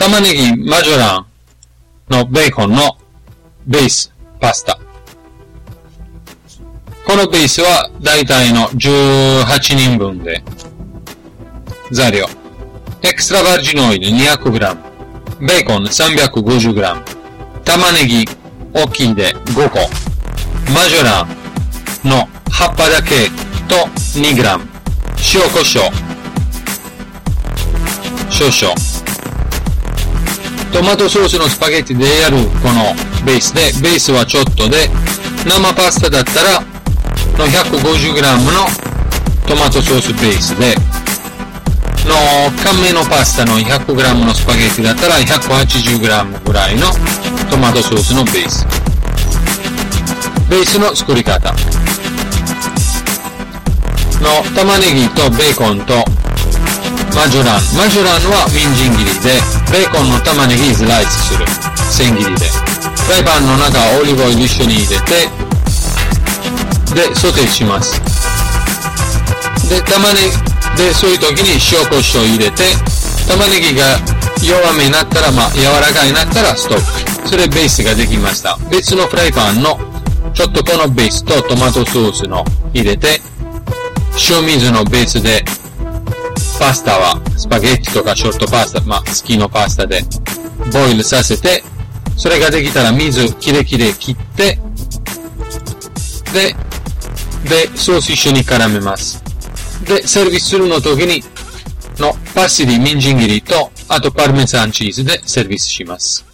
玉ねぎマジョランのベーコンのベース、パスタ。このベースは大体の18人分で、材料。エクストラバージンオイル 200g、ベーコン 350g、玉ねぎ大きいで5個、マジョランの葉っぱだけと 2g、塩コショウ、少々。トマトソースのスパゲッティでやるこのベースで、ベースはちょっとで、生パスタだったら、の 150g のトマトソースベースで、の乾麺のパスタの 100g のスパゲッティだったら 180g ぐらいのトマトソースのベース。ベースの作り方。の玉ねぎとベーコンとマジョラン。マジョランはみんじん切りで、ベーコンの玉ねぎスライスする。千切りで。フライパンの中オリーブオイル一緒に入れて、で、ソテーします。で、玉ねぎ、で、そういう時に塩コショウ入れて、玉ねぎが弱めになったら、まあ、柔らかになったらストップ。それベースができました。別のフライパンの、ちょっとこのベースとトマトソースの入れて、塩水のベースで、パスタはスパゲッティとかショートパスタ、まあ、好きのパスタで、ボイルさせて、それができたら水キレキレ切って、で、で、ソース一緒に絡めます。で、サービスするの時に、のパシリ、みんじん切りと、あとパルメザンチーズでセービスします。